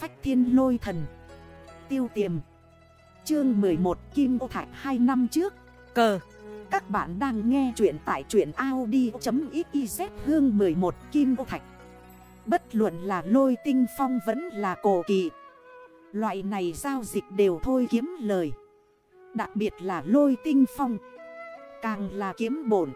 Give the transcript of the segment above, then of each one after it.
phách thiên lôi thần. Tiêu tiềm. Chương 11 Kim ô thạch 2 năm trước. Cờ. Các bạn đang nghe chuyện tại truyện Audi.xyz hương 11 Kim ô thạch. Bất luận là lôi tinh phong vẫn là cổ kỳ Loại này giao dịch đều thôi kiếm lời. Đặc biệt là lôi tinh phong. Càng là kiếm bổn.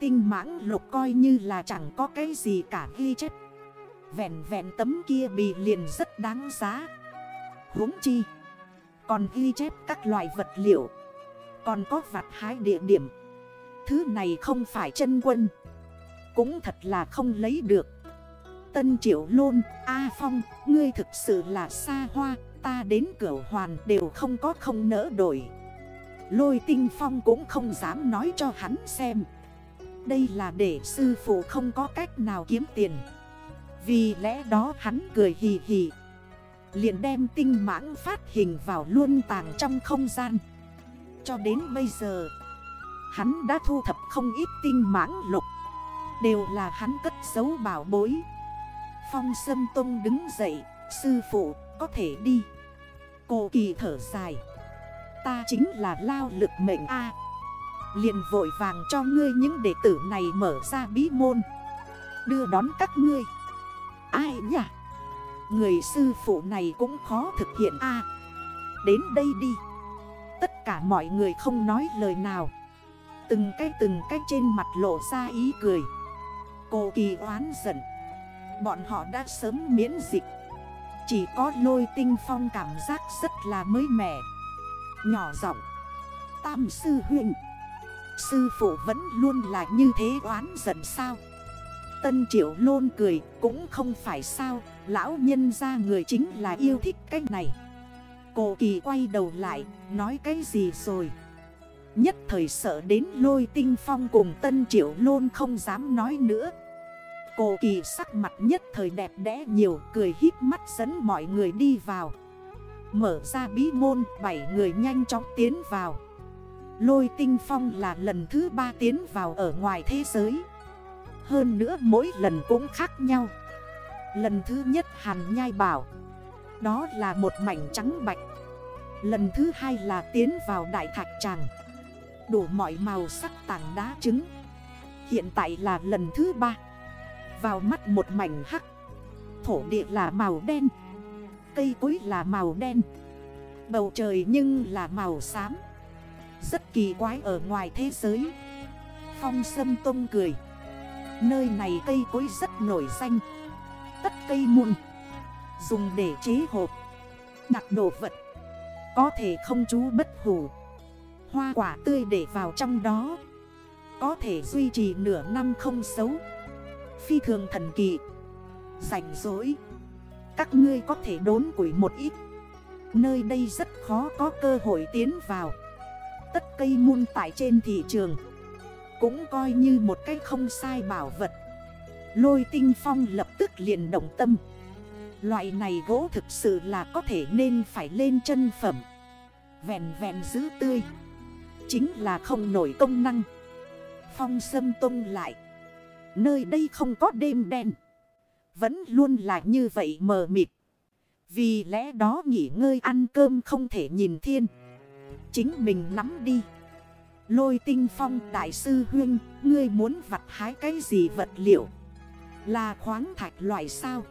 Tinh mãng lục coi như là chẳng có cái gì cả ghi chất Vẹn vẹn tấm kia bị liền rất đáng giá. Huống chi Còn ghi chép các loại vật liệu Còn có vặt hái địa điểm. Thứ này không phải chân quân Cũng thật là không lấy được. Tân Triệu Lôn, A Phong, ngươi thực sự là xa hoa Ta đến cửa hoàn đều không có không nỡ đổi. Lôi tinh phong cũng không dám nói cho hắn xem. Đây là để sư phụ không có cách nào kiếm tiền. Vì lẽ đó hắn cười hì hì. Liền đem tinh mãng phát hình vào luôn tàng trong không gian. Cho đến bây giờ, Hắn đã thu thập không ít tinh mãng lục. Đều là hắn cất giấu bảo bối. Phong Sâm Tông đứng dậy, Sư phụ, có thể đi. Cô kỳ thở dài, Ta chính là lao lực mệnh A. Liền vội vàng cho ngươi những đệ tử này mở ra bí môn. Đưa đón các ngươi nhỉ? Người sư phụ này cũng khó thực hiện A. Đến đây đi. Tất cả mọi người không nói lời nào. Từng cái từng cái trên mặt lộ ra ý cười. Cô kỳ oán giận. Bọn họ đã sớm miễn dịch. Chỉ có lôi tinh phong cảm giác rất là mới mẻ. Nhỏ giọng. Tam sư huynh. Sư phụ vẫn luôn là như thế oán giận sao? Tân triệu lôn cười, cũng không phải sao, Lão nhân ra người chính là yêu thích cái này. Cổ kỳ quay đầu lại, Nói cái gì rồi? Nhất thời sợ đến lôi tinh phong cùng tân triệu lôn không dám nói nữa. Cổ kỳ sắc mặt nhất thời đẹp đẽ nhiều, Cười híp mắt dẫn mọi người đi vào. Mở ra bí môn, Bảy người nhanh chóng tiến vào. Lôi tinh phong là lần thứ ba tiến vào ở ngoài thế giới. Hơn nữa mỗi lần cũng khác nhau. Lần thứ nhất hàn nhai bảo, Đó là một mảnh trắng bạch. Lần thứ hai là tiến vào đại thạch tràng. Đủ mọi màu sắc tảng đá trứng. Hiện tại là lần thứ ba. Vào mắt một mảnh hắc. Thổ địa là màu đen. Cây cối là màu đen. Bầu trời nhưng là màu xám. Rất kỳ quái ở ngoài thế giới. Phong Sâm Tông cười. Nơi này cây cối rất nổi danh. Tất cây muôn. Dùng để chế hộp. Đặt đồ vật. Có thể không chú bất hủ. Hoa quả tươi để vào trong đó. Có thể duy trì nửa năm không xấu. Phi thường thần kỳ. Rảnh rỗi. Các ngươi có thể đốn củi một ít. Nơi đây rất khó có cơ hội tiến vào. Tất cây muôn tại trên thị trường. Cũng coi như một cái không sai bảo vật. Lôi tinh phong lập tức liền động tâm. Loại này gỗ thực sự là có thể nên phải lên chân phẩm. Vẹn vẹn giữ tươi. Chính là không nổi công năng. Phong sâm tung lại. Nơi đây không có đêm đen. Vẫn luôn là như vậy mờ mịt. Vì lẽ đó nghỉ ngơi ăn cơm không thể nhìn thiên. Chính mình nắm đi. Lôi tinh phong đại sư huyên Ngươi muốn vặt hái cái gì vật liệu? Là khoáng thạch loại sao?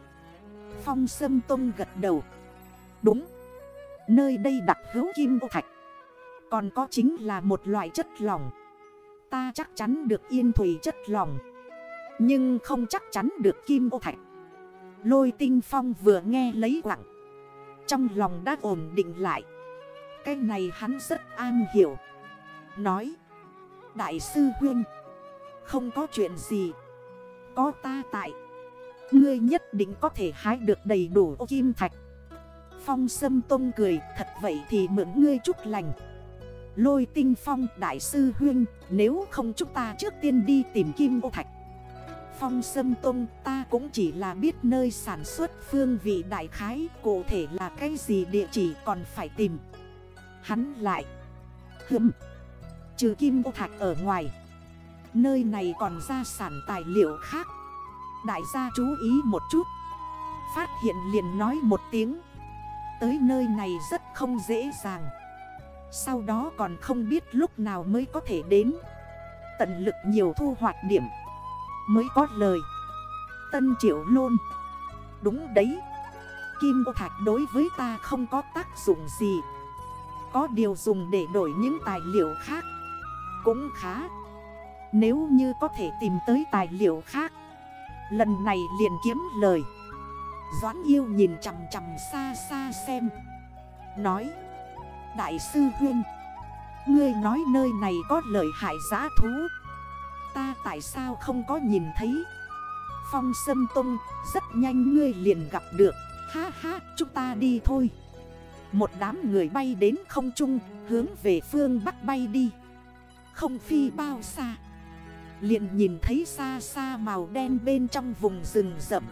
Phong Sâm Tông gật đầu. Đúng. Nơi đây đặt hữu kim ô thạch. Còn có chính là một loại chất lỏng. Ta chắc chắn được yên thủy chất lỏng. Nhưng không chắc chắn được kim ô thạch. Lôi tinh phong vừa nghe lấy quặng. Trong lòng đã ổn định lại. Cái này hắn rất an hiểu. Nói, Đại sư Huyên Không có chuyện gì. Có ta tại, Ngươi nhất định có thể hái được đầy đủ ô kim thạch. Phong sâm tông cười, Thật vậy thì mượn ngươi chúc lành. Lôi tinh phong, đại sư huyên Nếu không chúng ta trước tiên đi tìm kim ô thạch. Phong sâm tông, ta cũng chỉ là biết nơi sản xuất phương vị đại khái, Cụ thể là cái gì địa chỉ còn phải tìm. Hắn lại, Hừm. Trừ kim ô thạch ở ngoài. Nơi này còn ra sản tài liệu khác. Đại gia chú ý một chút. Phát hiện liền nói một tiếng. Tới nơi này rất không dễ dàng. Sau đó còn không biết lúc nào mới có thể đến. Tận lực nhiều thu hoạch điểm. Mới có lời. Tân triệu luôn Đúng đấy. Kim ô thạch đối với ta không có tác dụng gì. Có điều dùng để đổi những tài liệu khác. Cũng khá. Nếu như có thể tìm tới tài liệu khác, Lần này liền kiếm lời. Doãn yêu nhìn chằm chằm xa xa xem. Nói, Đại sư Huyên Ngươi nói nơi này có lợi hại giá thú. Ta tại sao không có nhìn thấy? Phong Sâm Tông, Rất nhanh ngươi liền gặp được. Ha ha, chúng ta đi thôi. Một đám người bay đến không trung, Hướng về phương Bắc bay đi. Không phi bao xa. Liền nhìn thấy xa xa màu đen bên trong vùng rừng rậm.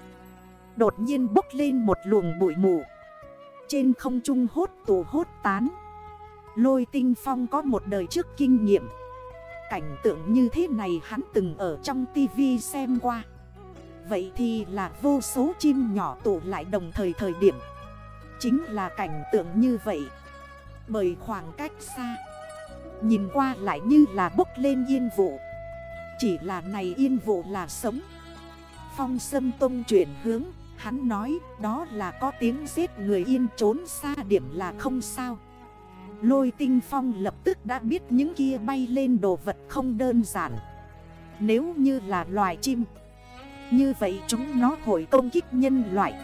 Đột nhiên bốc lên một luồng bụi mù. Trên không trung hốt tù hốt tán. Lôi tinh phong có một đời trước kinh nghiệm. Cảnh tượng như thế này hắn từng ở trong tivi xem qua. Vậy thì là vô số chim nhỏ tụ lại đồng thời thời điểm. Chính là cảnh tượng như vậy. Bởi khoảng cách xa Nhìn qua lại như là bốc lên yên vụ. Chỉ là này yên vụ là sống. Phong sâm tông chuyển hướng, Hắn nói, đó là có tiếng giết người yên trốn xa điểm là không sao. Lôi tinh phong lập tức đã biết những kia bay lên đồ vật không đơn giản. Nếu như là loài chim, Như vậy chúng nó hội công kích nhân loại.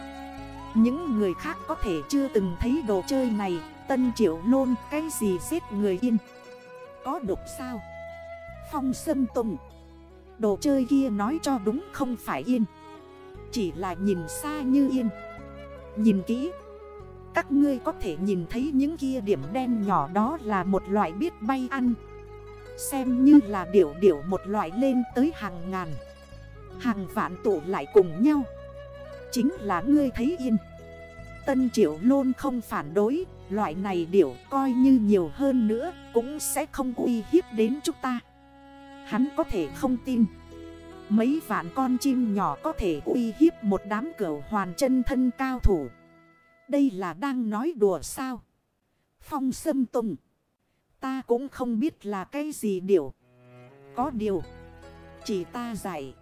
Những người khác có thể chưa từng thấy đồ chơi này, Tân triệu lôn, cái gì giết người yên? Có độc sao? Phong sâm tùng. Đồ chơi kia nói cho đúng không phải yên. Chỉ là nhìn xa như yên. Nhìn kỹ. Các ngươi có thể nhìn thấy những kia điểm đen nhỏ đó là một loại biết bay ăn. Xem như là điểu điểu một loại lên tới hàng ngàn. Hàng vạn tụ lại cùng nhau. Chính là ngươi thấy yên. Tân triệu luôn không phản đối, Loại này điểu coi như nhiều hơn nữa, Cũng sẽ không uy hiếp đến chúng ta Hắn có thể không tin Mấy vạn con chim nhỏ có thể uy hiếp một đám cửu hoàn chân thân cao thủ đây là đang nói đùa sao? Phong sâm tùng. Ta cũng không biết là cái gì điều. Có điều. Chỉ ta dạy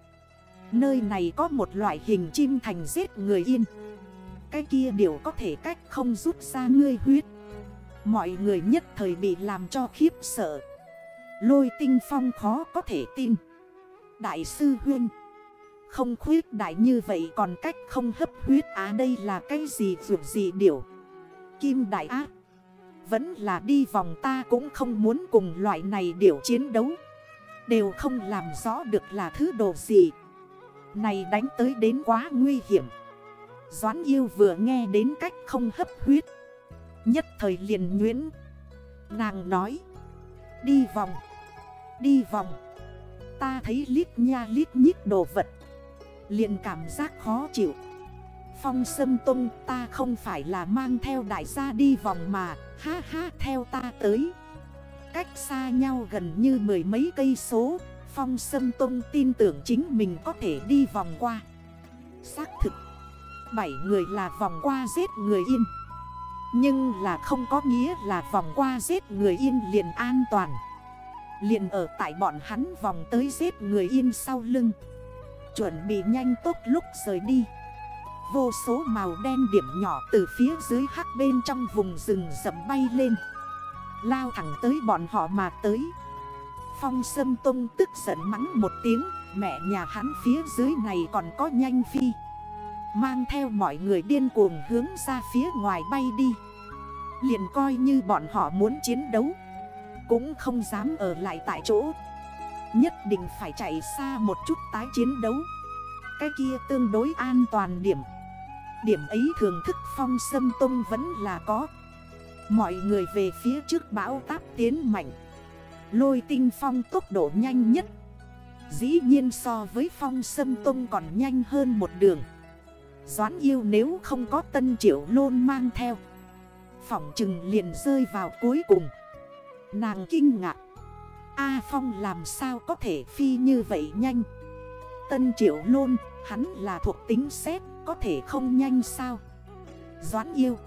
Nơi này có một loại hình chim thành giết người yên. Cái kia điều có thể cách không rút ra ngươi huyết. Mọi người nhất thời bị làm cho khiếp sợ. Lôi tinh phong khó có thể tin. Đại sư Huyên. Không khuyết đại như vậy còn cách không hấp huyết á đây là cái gì vượt gì điều Kim đại á Vẫn là đi vòng ta cũng không muốn cùng loại này điều chiến đấu Đều không làm rõ được là thứ đồ gì Này đánh tới đến quá nguy hiểm Doãn yêu vừa nghe đến cách không hấp huyết. Nhất thời liền nhuyễn. Nàng nói, Đi vòng Đi vòng. Ta thấy lít nha lít nhít đồ vật, liền cảm giác khó chịu. Phong Sâm Tông, ta không phải là mang theo đại gia đi vòng mà, Ha ha, theo ta tới. Cách xa nhau gần như mười mấy cây số, Phong Sâm Tông tin tưởng chính mình có thể đi vòng qua. Xác thực Bảy người là vòng qua giết người yên. Nhưng là không có nghĩa là vòng qua giết người yên liền an toàn. Liền ở tại bọn hắn vòng tới giết người yên sau lưng. Chuẩn bị nhanh tốt lúc rời đi. Vô số màu đen điểm nhỏ từ phía dưới hắc bên trong vùng rừng rậm bay lên. Lao thẳng tới bọn họ mà tới. Phong Sâm Tông tức giận mắng một tiếng, Mẹ nhà hắn phía dưới này còn có nhanh phi. Mang theo mọi người điên cuồng hướng ra phía ngoài bay đi. Liền coi như bọn họ muốn chiến đấu, Cũng không dám ở lại tại chỗ. Nhất định phải chạy xa một chút tái chiến đấu. Cái kia tương đối an toàn điểm. Điểm ấy thường thức phong sâm tung vẫn là có. Mọi người về phía trước bão táp tiến mạnh. Lôi tinh phong tốc độ nhanh nhất. Dĩ nhiên so với phong sâm tung còn nhanh hơn một đường. Doãn yêu nếu không có tân triệu lôn mang theo. Phỏng Trừng liền rơi vào cuối cùng. Nàng kinh ngạc. A Phong làm sao có thể phi như vậy nhanh? Tân Triệu Lôn, hắn là thuộc tính xét, có thể không nhanh sao? Doãn yêu.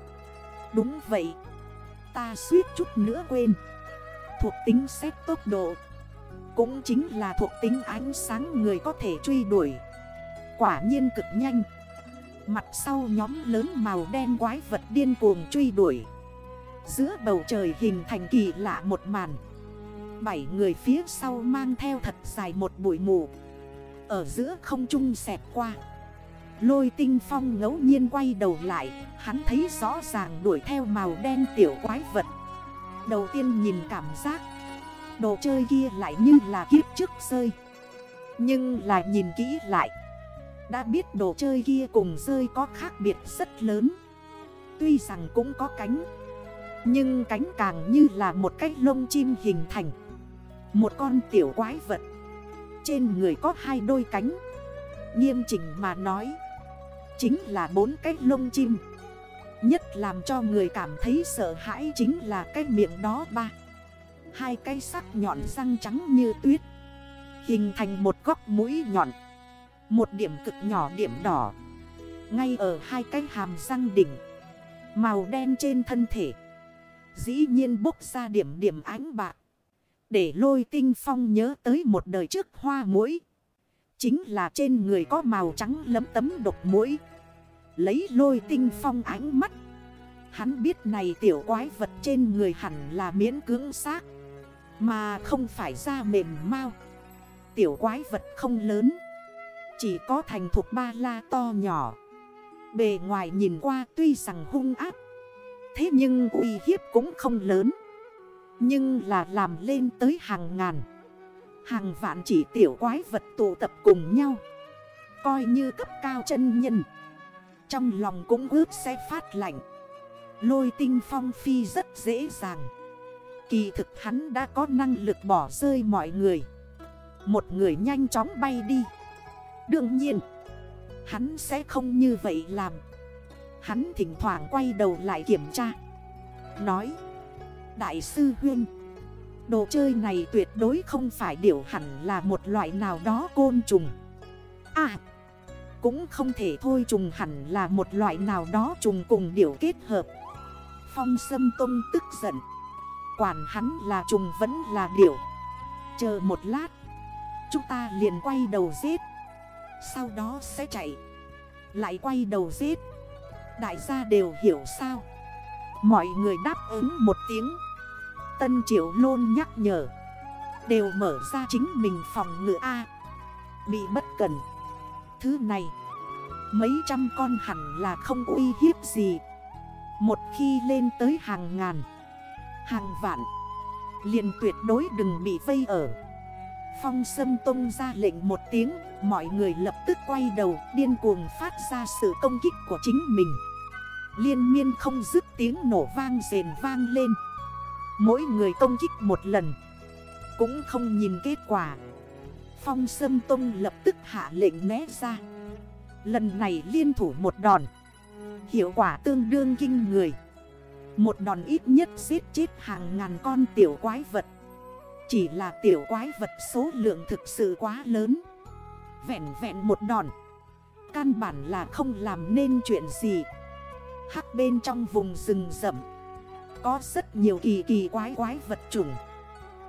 Đúng vậy. Ta suýt chút nữa quên. Thuộc tính xét tốc độ Cũng chính là thuộc tính ánh sáng người có thể truy đuổi. Quả nhiên cực nhanh. Mặt sau nhóm lớn màu đen quái vật điên cuồng truy đuổi. Giữa bầu trời hình thành kỳ lạ một màn. Bảy người phía sau mang theo thật dài một bụi mù. Ở giữa không trung xẹt qua. Lôi tinh phong ngẫu nhiên quay đầu lại, Hắn thấy rõ ràng đuổi theo màu đen tiểu quái vật. Đầu tiên nhìn cảm giác, Đồ chơi kia lại như là kiếp trước rơi. Nhưng là nhìn kỹ lại đã biết đồ chơi kia cùng rơi có khác biệt rất lớn. Tuy rằng cũng có cánh, Nhưng cánh càng như là một cái lông chim hình thành. Một con tiểu quái vật. Trên người có hai đôi cánh. Nghiêm chỉnh mà nói, Chính là bốn cái lông chim. Nhất làm cho người cảm thấy sợ hãi chính là cái miệng đó ba. Hai cái sắc nhọn răng trắng như tuyết. Hình thành một góc mũi nhọn. Một điểm cực nhỏ điểm đỏ. Ngay ở hai cái hàm răng đỉnh. Màu đen trên thân thể. Dĩ nhiên bốc ra điểm điểm ánh bạc. Để lôi tinh phong nhớ tới một đời trước hoa mũi Chính là trên người có màu trắng lấm tấm độc mũi Lấy lôi tinh phong ánh mắt. Hắn biết này tiểu quái vật trên người hẳn là miễn cưỡng xác. Mà không phải da mềm mau. Tiểu quái vật không lớn. Chỉ có thành thuộc ba la to nhỏ. Bề ngoài nhìn qua tuy rằng hung áp Thế nhưng uy hiếp cũng không lớn. Nhưng là làm lên tới hàng ngàn, Hàng vạn chỉ tiểu quái vật tụ tập cùng nhau, Coi như cấp cao chân nhân. Trong lòng cũng ướp sẽ phát lạnh. Lôi tinh phong phi rất dễ dàng. Kỳ thực hắn đã có năng lực bỏ rơi mọi người. Một người nhanh chóng bay đi. Đương nhiên, Hắn sẽ không như vậy làm. Hắn thỉnh thoảng quay đầu lại kiểm tra. Nói, Đại sư Huyên, Đồ chơi này tuyệt đối không phải điều hẳn là một loại nào đó côn trùng. À Cũng không thể thôi, trùng hẳn là một loại nào đó trùng cùng điều kết hợp. Phong Sâm Tông tức giận. Quản hắn là trùng vẫn là điểu Chờ một lát, Chúng ta liền quay đầu giết. Sau đó sẽ chạy. Lại quay đầu giết. Đại gia đều hiểu sao. Mọi người đáp ứng một tiếng. Tân Triệu Lôn nhắc nhở. Đều mở ra chính mình phòng ngựa A. Bị bất cần Thứ này. Mấy trăm con hẳn là không uy hiếp gì. Một khi lên tới hàng ngàn, Hàng vạn, liền tuyệt đối đừng bị vây ở. Phong Sâm Tông ra lệnh một tiếng, Mọi người lập tức quay đầu, Điên cuồng phát ra sự công kích của chính mình. Liên miên không dứt tiếng nổ vang rền vang lên. Mỗi người công kích một lần, Cũng không nhìn kết quả. Phong Sâm Tông lập tức hạ lệnh né ra. Lần này liên thủ một đòn, Hiệu quả tương đương kinh người. Một đòn ít nhất giết chết hàng ngàn con tiểu quái vật. Chỉ là tiểu quái vật số lượng thực sự quá lớn. Vẹn vẹn một đòn. Căn bản là không làm nên chuyện gì. Hắc bên trong vùng rừng rậm. Có rất nhiều kỳ kỳ quái quái vật chủng.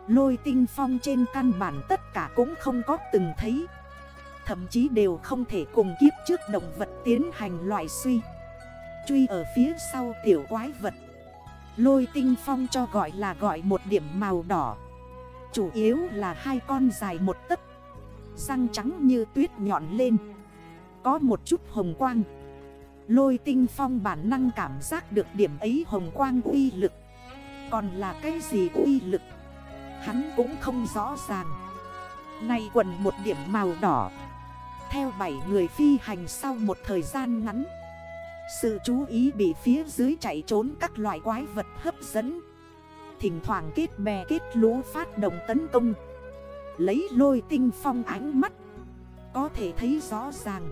Lôi tinh phong trên căn bản tất cả cũng không có từng thấy. Thậm chí đều không thể cùng kiếp trước động vật tiến hành loại suy. Truy ở phía sau tiểu quái vật. Lôi tinh phong cho gọi là gọi một điểm màu đỏ. Chủ yếu là hai con dài một tấc, Răng trắng như tuyết nhọn lên, Có một chút hồng quang. Lôi tinh phong bản năng cảm giác được điểm ấy hồng quang uy lực. Còn là cái gì uy lực? Hắn cũng không rõ ràng. Này quần một điểm màu đỏ. Theo bảy người phi hành sau một thời gian ngắn, Sự chú ý bị phía dưới chạy trốn các loại quái vật hấp dẫn. Thỉnh thoảng kết bè kết lũ phát động tấn công. Lấy lôi tinh phong ánh mắt. Có thể thấy rõ ràng.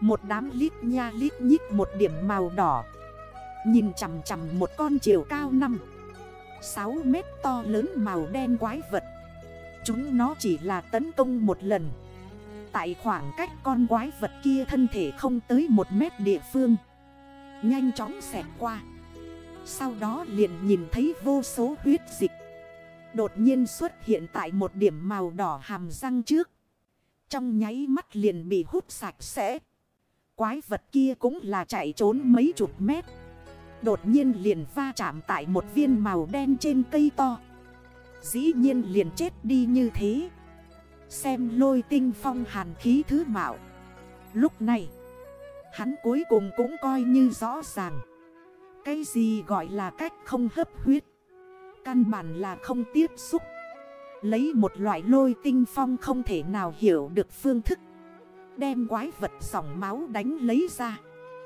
Một đám lít nha lít nhít một điểm màu đỏ. Nhìn chằm chằm một con chiều cao 5 6 mét to lớn màu đen quái vật. Chúng nó chỉ là tấn công một lần. Tại khoảng cách con quái vật kia thân thể không tới một mét địa phương. Nhanh chóng xẹt qua. Sau đó liền nhìn thấy vô số huyết dịch. Đột nhiên xuất hiện tại một điểm màu đỏ hàm răng trước. Trong nháy mắt liền bị hút sạch sẽ. Quái vật kia cũng là chạy trốn mấy chục mét. Đột nhiên liền va chạm tại một viên màu đen trên cây to. Dĩ nhiên liền chết đi như thế. Xem lôi tinh phong hàn khí thứ mạo. Lúc này, Hắn cuối cùng cũng coi như rõ ràng. Cái gì gọi là cách không hấp huyết? Căn bản là không tiếp xúc. Lấy một loại lôi tinh phong không thể nào hiểu được phương thức. Đem quái vật sòng máu đánh lấy ra.